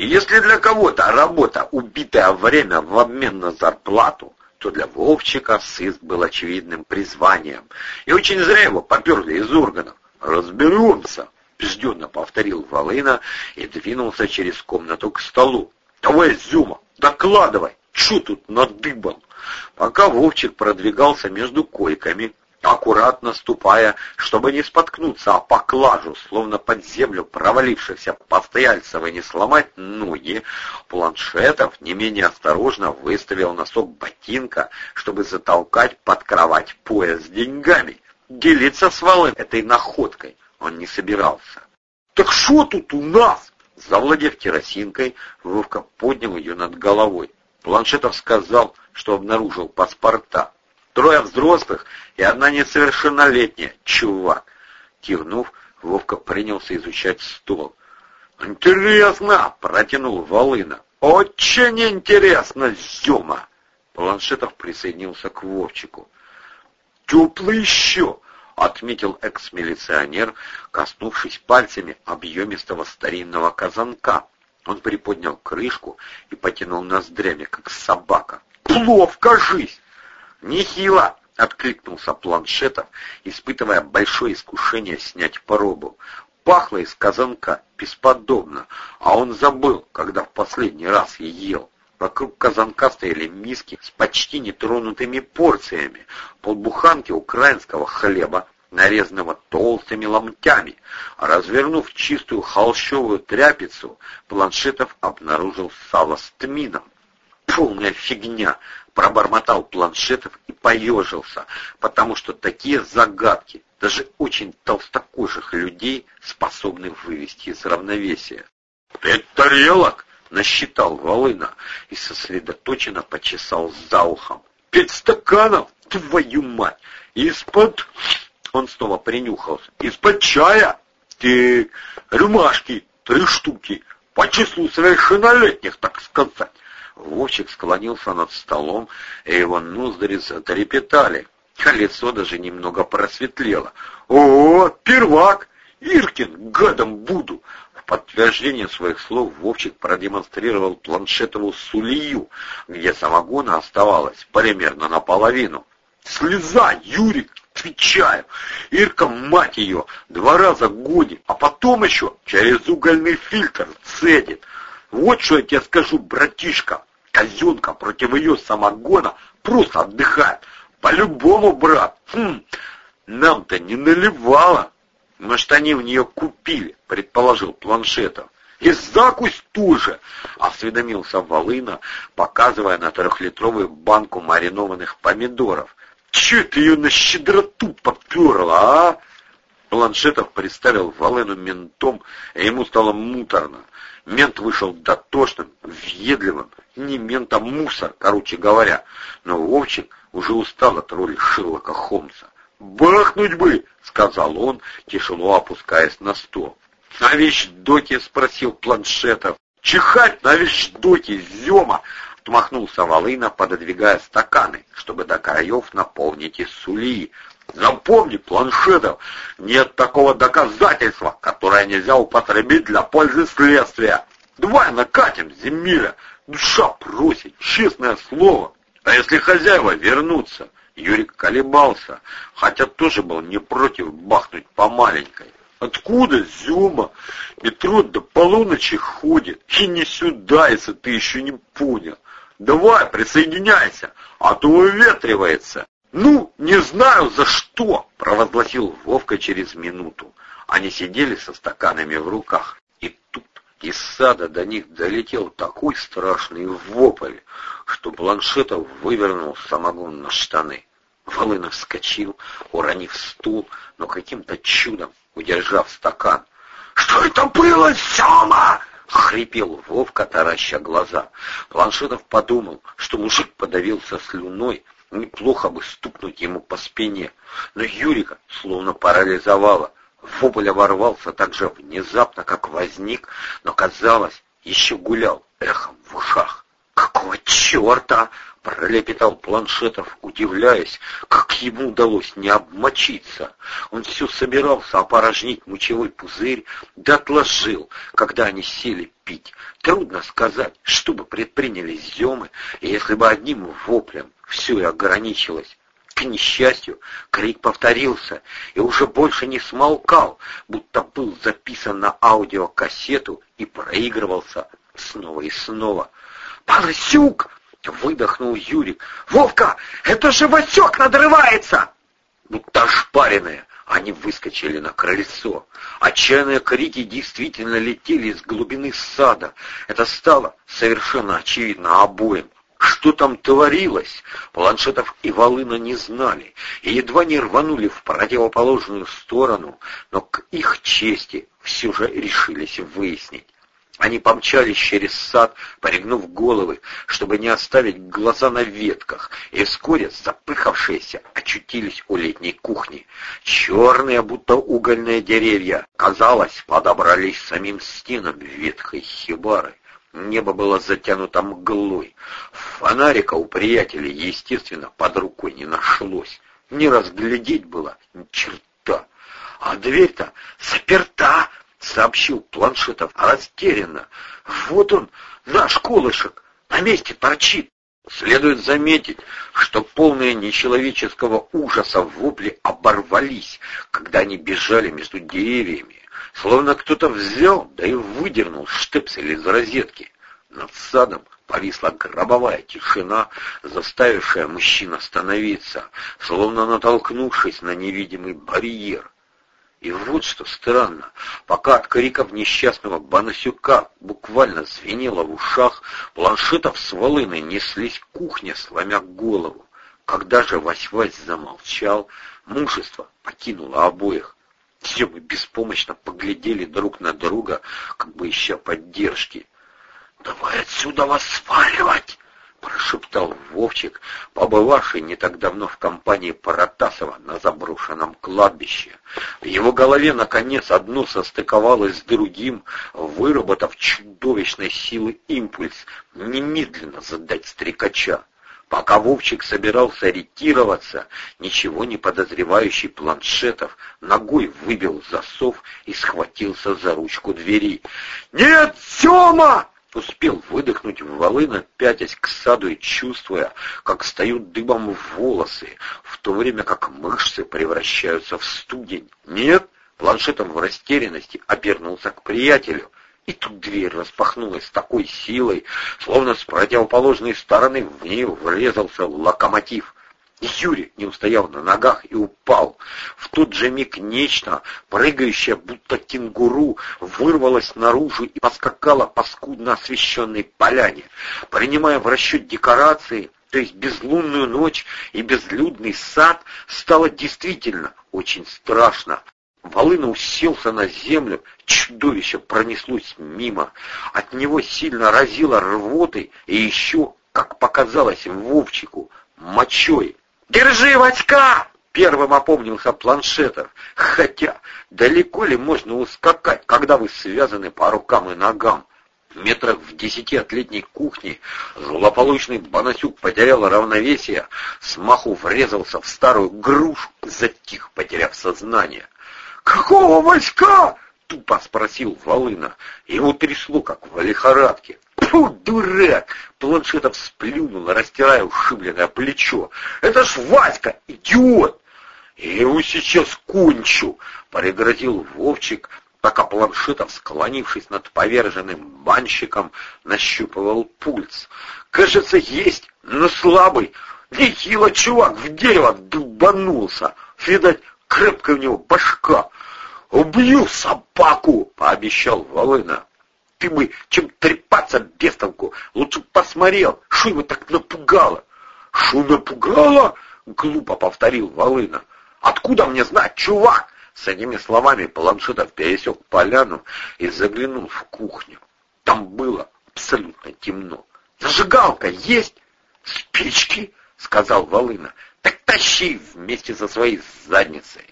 Если для кого-то работа убитое время в обмен на зарплату, то для Вовчика сыск был очевидным призванием. И очень зря его поперли из органов. «Разберемся!» — убежденно повторил Волына и двинулся через комнату к столу. «Давай, Зюма, докладывай, что тут надыбал?» Пока Вовчик продвигался между койками, аккуратно ступая, чтобы не споткнуться о поклажу, словно под землю провалившихся постояльцев и не сломать ноги, планшетов не менее осторожно выставил носок ботинка, чтобы затолкать под кровать пояс с деньгами. Делиться с Волым этой находкой он не собирался. «Так что тут у нас?» Завладев керосинкой, Вовка поднял ее над головой. Планшетов сказал, что обнаружил паспорта. Трое взрослых и одна несовершеннолетняя, чувак. Кивнув, Вовка принялся изучать стол. «Интересно!» — протянул Волына. «Очень интересно, Зюма!» Планшетов присоединился к Вовчику. «Теплый еще!» — отметил экс-милиционер, коснувшись пальцами объемистого старинного казанка. Он приподнял крышку и потянул ноздрями, как собака. «Плов, кажись!» «Нехило!» — откликнулся планшетов, испытывая большое искушение снять пробу. Пахло из казанка бесподобно, а он забыл, когда в последний раз ел. Вокруг казанка стояли миски с почти нетронутыми порциями, полбуханки украинского хлеба, нарезанного толстыми ломтями. Развернув чистую холщовую тряпицу, Планшетов обнаружил сало с тмином. Полная фигня, пробормотал Планшетов и поежился, потому что такие загадки даже очень толстокожих людей способны вывести из равновесия. «Пять тарелок!» — насчитал Волына и сосредоточенно почесал за ухом. «Пять стаканов! Твою мать! Из-под...» Он снова принюхался. «Из-под чая! Ты... рюмашки! Три штуки! По числу совершеннолетних, так сказать!» Вовчик склонился над столом, и его ноздри затрепетали, лицо даже немного просветлело. «О, первак! Иркин, гадом буду!» В подтверждение своих слов Вовчик продемонстрировал планшетову сулию, где самогона оставалось примерно наполовину. «Слезай, Юрик!» Отвечаю, Ирка, мать ее, два раза гонит, а потом еще через угольный фильтр цедит. Вот что я тебе скажу, братишка, Казенка против ее самогона просто отдыхает. По-любому, брат. Хм, нам-то не наливала. Может, они в нее купили, предположил Планшетов. И закусь тоже, осведомился Волына, показывая на трехлитровую банку маринованных помидоров. Че ты ее на щедроту подперла, а? Планшетов представил Волыну ментом, и ему стало муторно. Мент вышел дотошным, въедливым, не мент, а мусор, короче говоря. Но Вовчик уже устал от роли Шерлока Холмса. «Бахнуть бы!» — сказал он, тяжело опускаясь на стол. «На вещдоке?» — спросил Планшетов. «Чихать на вещдоке, Зема!» — отмахнулся Волына, пододвигая стаканы, чтобы до краев наполнить из сулии. Запомни, планшетов, нет такого доказательства, которое нельзя употребить для пользы следствия. Давай накатим, Земиля, душа просит, честное слово. А если хозяева вернутся? Юрик колебался, хотя тоже был не против бахнуть по маленькой. Откуда, Зюма? Метро до полуночи ходит, и не сюда, если ты еще не понял. Давай, присоединяйся, а то выветривается. «Ну, не знаю за что!» — провозгласил Вовка через минуту. Они сидели со стаканами в руках, и тут из сада до них долетел такой страшный вопль, что Бланшетов вывернул самогон на штаны. Волынов вскочил, уронив стул, но каким-то чудом удержав стакан. «Что это было, Сёма?» — хрипел Вовка, тараща глаза. Планшетов подумал, что мужик подавился слюной, Неплохо бы стукнуть ему по спине, но Юрика словно парализовало. Вопль ворвался так же внезапно, как возник, но, казалось, еще гулял эхом в ушах. «Какого черта?» — пролепетал Планшетов, удивляясь, как ему удалось не обмочиться. Он все собирался опорожнить мочевой пузырь, да отложил, когда они сели пить. Трудно сказать, что бы предприняли земы, если бы одним воплем все и ограничилось. К несчастью, крик повторился и уже больше не смолкал, будто был записан на аудиокассету и проигрывался снова и снова. «Поросюк!» — выдохнул Юрик. «Вовка, это же Васек надрывается!» Будто ошпаренные, они выскочили на крыльцо. Отчаянные крики действительно летели из глубины сада. Это стало совершенно очевидно обоим. Что там творилось, планшетов и Волына не знали, и едва не рванули в противоположную сторону, но к их чести все же решились выяснить. Они помчались через сад, порегнув головы, чтобы не оставить глаза на ветках, и вскоре, запыхавшиеся, очутились у летней кухни. Черные, будто угольные деревья, казалось, подобрались самим стенам ветхой хибары. Небо было затянуто мглой. Фонарика у приятелей, естественно, под рукой не нашлось. Не разглядеть было ни черта. А дверь-то заперта, сообщил Планшетов растерянно. Вот он, наш колышек, на месте торчит. Следует заметить, что полные нечеловеческого ужаса вопли оборвались, когда они бежали между деревьями. Словно кто-то взял, да и выдернул штепсель из розетки. Над садом повисла гробовая тишина, заставившая мужчин остановиться, словно натолкнувшись на невидимый барьер. И вот что странно, пока от криков несчастного Банасюка буквально звенело в ушах, планшетов с волыной неслись к кухне, сломя голову. Когда же Вась-Вась замолчал, мужество покинуло обоих. Все мы беспомощно поглядели друг на друга, как бы ища поддержки. «Давай отсюда вас сваливать!» — прошептал Вовчик, побывавший не так давно в компании Паратасова на заброшенном кладбище. В его голове, наконец, одно состыковалось с другим, выработав чудовищной силы импульс немедленно задать стрекача. Пока Вовчик собирался ретироваться, ничего не подозревающий планшетов ногой выбил засов и схватился за ручку двери. «Нет, Сёма!» Успел выдохнуть в волына, пятясь к саду и чувствуя, как встают дыбом волосы, в то время как мышцы превращаются в студень. «Нет!» Планшетом в растерянности обернулся к приятелю. И тут дверь распахнулась с такой силой, словно с противоположной стороны в нее врезался локомотив. Юрий не устоял на ногах и упал. В тот же миг нечто, прыгающее будто кенгуру, вырвалось наружу и поскакало по скудно освещенной поляне. Принимая в расчет декорации, то есть безлунную ночь и безлюдный сад, стало действительно очень страшно. Волына уселся на землю, чудовище пронеслось мимо. От него сильно разило рвотой и еще, как показалось Вовчику, мочой. «Держи, Васька!» — первым опомнился планшетов. Хотя, далеко ли можно ускакать, когда вы связаны по рукам и ногам? Метрах в десяти от летней кухни злополучный Банасюк потерял равновесие, смаху врезался в старую грушу, затих, потеряв сознание. «Какого войска?» — тупо спросил Волына. Его трясло, как в лихорадке. «Фу, дурак!» — Планшетов сплюнул, растирая ушибленное плечо. «Это ж Васька, идиот!» «Я его сейчас кончу!» — преградил Вовчик, пока Планшетов, склонившись над поверженным банщиком, нащупывал пульс. «Кажется, есть, но слабый. Нехило чувак в дерево дубанулся. Видать, крепкая у него башка. «Убью собаку!» — пообещал Волына. «Ты бы, чем трепаться без толку, лучше посмотрел, что его так напугало!» «Шо напугало?» — глупо повторил Волына. «Откуда мне знать, чувак?» С этими словами Планшетов пересек поляну и заглянул в кухню. Там было абсолютно темно. «Зажигалка есть?» «Спички?» — сказал Волына. «Так тащи вместе со своей задницей!»